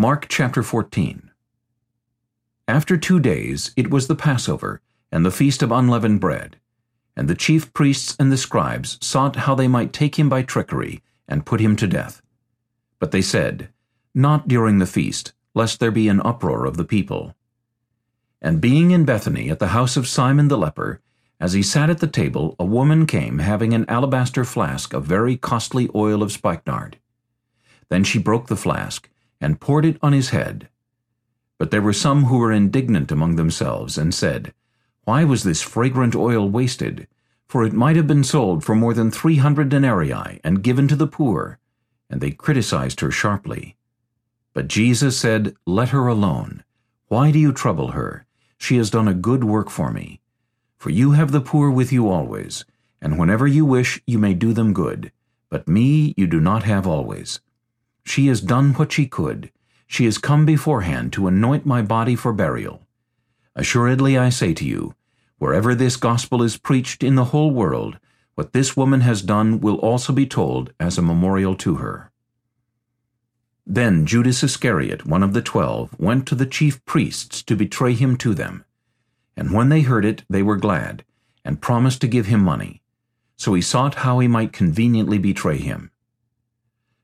Mark chapter 14 After two days it was the Passover, and the feast of unleavened bread. And the chief priests and the scribes sought how they might take him by trickery, and put him to death. But they said, Not during the feast, lest there be an uproar of the people. And being in Bethany at the house of Simon the leper, as he sat at the table, a woman came having an alabaster flask of very costly oil of spikenard. Then she broke the flask, and poured it on his head. But there were some who were indignant among themselves, and said, Why was this fragrant oil wasted? For it might have been sold for more than three hundred denarii, and given to the poor. And they criticized her sharply. But Jesus said, Let her alone. Why do you trouble her? She has done a good work for me. For you have the poor with you always, and whenever you wish you may do them good, but me you do not have always. She has done what she could. She has come beforehand to anoint my body for burial. Assuredly I say to you, wherever this gospel is preached in the whole world, what this woman has done will also be told as a memorial to her. Then Judas Iscariot, one of the twelve, went to the chief priests to betray him to them. And when they heard it, they were glad, and promised to give him money. So he sought how he might conveniently betray him.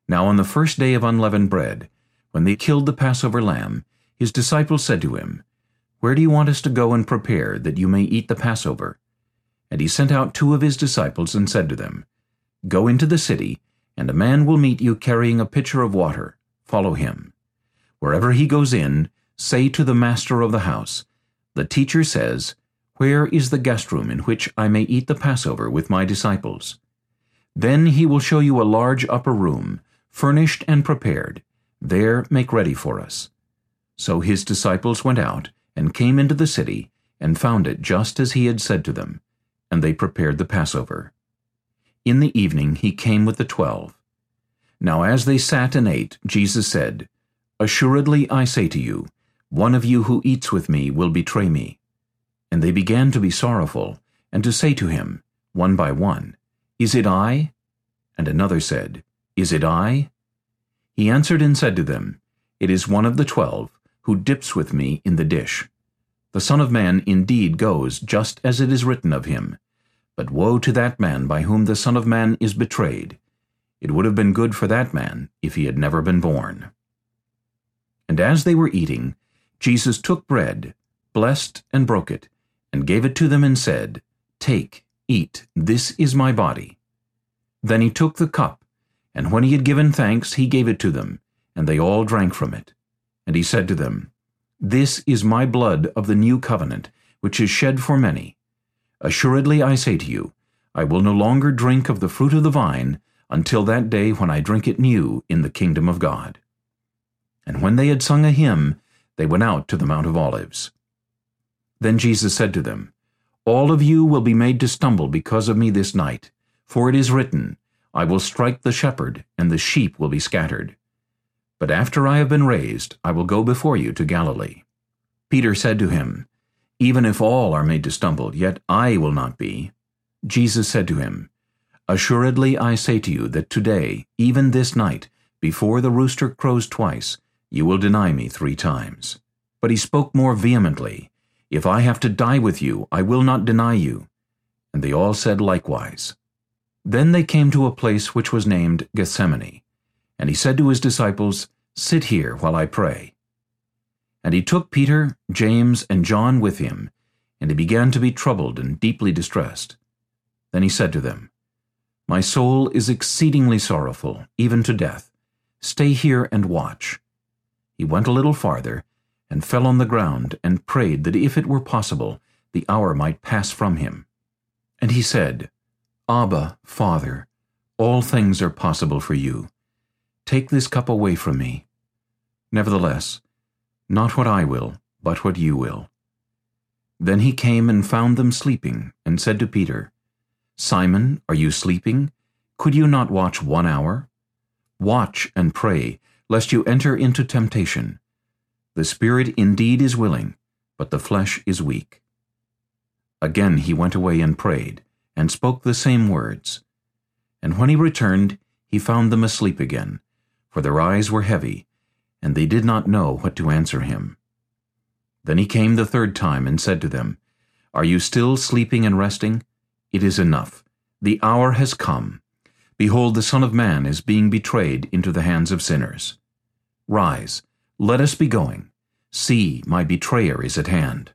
Now on the first day of unleavened bread, when they killed the Passover lamb, his disciples said to him, Where do you want us to go and prepare, that you may eat the Passover? And he sent out two of his disciples and said to them, Go into the city, and a man will meet you carrying a pitcher of water. Follow him. Wherever he goes in, say to the master of the house, the teacher says, Where is the guest room in which I may eat the Passover with my disciples? Then he will show you a large upper room, furnished and prepared. There make ready for us. So his disciples went out, and came into the city, and found it just as he had said to them, and they prepared the Passover. In the evening he came with the twelve. Now as they sat and ate, Jesus said, Assuredly I say to you, one of you who eats with me will betray me. And they began to be sorrowful, and to say to him, one by one, Is it I? And another said, Is it I? He answered and said to them, It is one of the twelve, who dips with me in the dish. The Son of Man indeed goes just as it is written of him. But woe to that man by whom the Son of Man is betrayed. It would have been good for that man if he had never been born. And as they were eating, Jesus took bread, blessed and broke it, and gave it to them and said, Take, eat, this is my body. Then he took the cup, and when he had given thanks, he gave it to them, and they all drank from it. And he said to them, This is my blood of the new covenant, which is shed for many. Assuredly I say to you, I will no longer drink of the fruit of the vine until that day when I drink it new in the kingdom of God. And when they had sung a hymn, they went out to the Mount of Olives. Then Jesus said to them, All of you will be made to stumble because of me this night, for it is written, I will strike the shepherd, and the sheep will be scattered. But after I have been raised, I will go before you to Galilee. Peter said to him, Even if all are made to stumble, yet I will not be. Jesus said to him, Assuredly I say to you that today, even this night, before the rooster crows twice, you will deny me three times. But he spoke more vehemently, If I have to die with you, I will not deny you. And they all said likewise. Then they came to a place which was named Gethsemane. And he said to his disciples, Sit here while I pray. And he took Peter, James, and John with him, and he began to be troubled and deeply distressed. Then he said to them, My soul is exceedingly sorrowful, even to death. Stay here and watch. He went a little farther, and fell on the ground, and prayed that if it were possible, the hour might pass from him. And he said, Abba, Father, all things are possible for you. Take this cup away from me. Nevertheless, not what I will, but what you will. Then he came and found them sleeping, and said to Peter, Simon, are you sleeping? Could you not watch one hour? Watch and pray, lest you enter into temptation. The spirit indeed is willing, but the flesh is weak. Again he went away and prayed, and spoke the same words. And when he returned, he found them asleep again, for their eyes were heavy, and they did not know what to answer him. Then he came the third time and said to them, Are you still sleeping and resting? It is enough. The hour has come. Behold, the Son of Man is being betrayed into the hands of sinners. Rise, let us be going. See, my betrayer is at hand.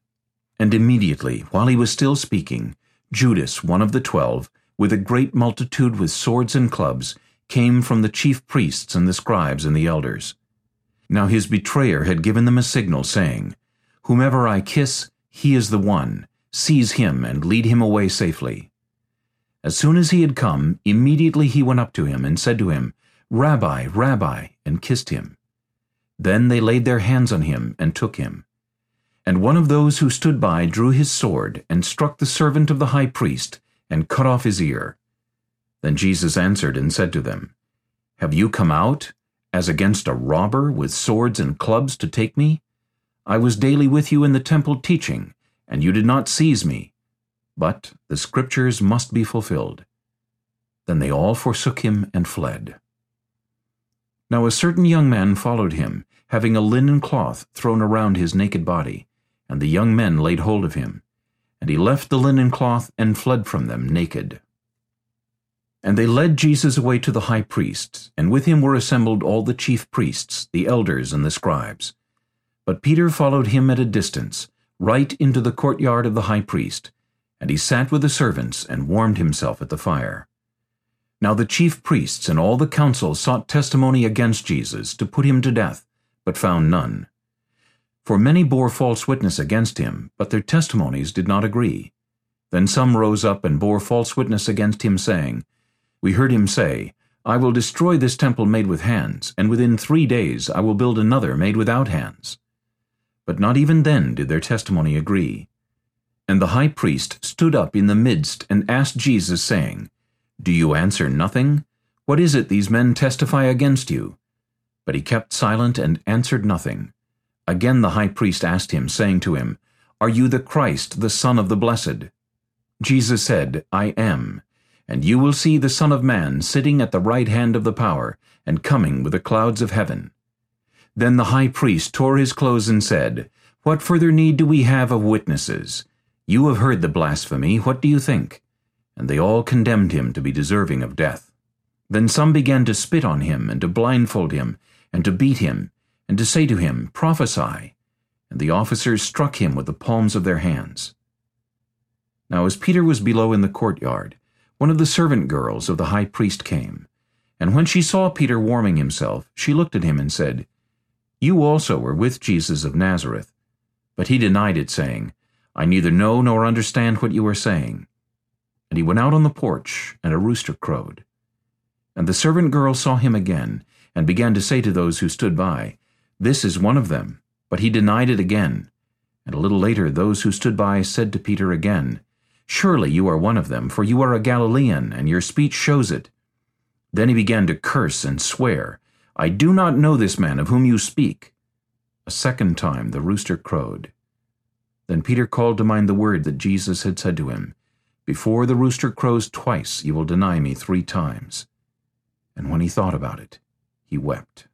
And immediately, while he was still speaking, Judas, one of the twelve, with a great multitude with swords and clubs, came from the chief priests and the scribes and the elders. Now his betrayer had given them a signal, saying, Whomever I kiss, he is the one. Seize him and lead him away safely. As soon as he had come, immediately he went up to him and said to him, Rabbi, Rabbi, and kissed him. Then they laid their hands on him and took him. And one of those who stood by drew his sword and struck the servant of the high priest and cut off his ear. Then Jesus answered and said to them, Have you come out, as against a robber, with swords and clubs to take me? I was daily with you in the temple teaching, and you did not seize me. But the Scriptures must be fulfilled. Then they all forsook him and fled. Now a certain young man followed him, having a linen cloth thrown around his naked body, and the young men laid hold of him. And he left the linen cloth and fled from them naked. And they led Jesus away to the high priest, and with him were assembled all the chief priests, the elders, and the scribes. But Peter followed him at a distance, right into the courtyard of the high priest, and he sat with the servants and warmed himself at the fire. Now the chief priests and all the council sought testimony against Jesus to put him to death, but found none. For many bore false witness against him, but their testimonies did not agree. Then some rose up and bore false witness against him, saying, We heard him say, I will destroy this temple made with hands, and within three days I will build another made without hands. But not even then did their testimony agree. And the high priest stood up in the midst and asked Jesus, saying, Do you answer nothing? What is it these men testify against you? But he kept silent and answered nothing. Again the high priest asked him, saying to him, Are you the Christ, the Son of the Blessed? Jesus said, I am. And you will see the Son of Man sitting at the right hand of the power, and coming with the clouds of heaven. Then the high priest tore his clothes and said, What further need do we have of witnesses? You have heard the blasphemy, what do you think? And they all condemned him to be deserving of death. Then some began to spit on him, and to blindfold him, and to beat him, and to say to him, Prophesy. And the officers struck him with the palms of their hands. Now as Peter was below in the courtyard, one of the servant girls of the high priest came. And when she saw Peter warming himself, she looked at him and said, You also were with Jesus of Nazareth. But he denied it, saying, I neither know nor understand what you are saying. And he went out on the porch, and a rooster crowed. And the servant girl saw him again, and began to say to those who stood by, This is one of them. But he denied it again. And a little later those who stood by said to Peter again, Surely you are one of them, for you are a Galilean, and your speech shows it. Then he began to curse and swear, I do not know this man of whom you speak. A second time the rooster crowed. Then Peter called to mind the word that Jesus had said to him, Before the rooster crows twice you will deny me three times. And when he thought about it, he wept.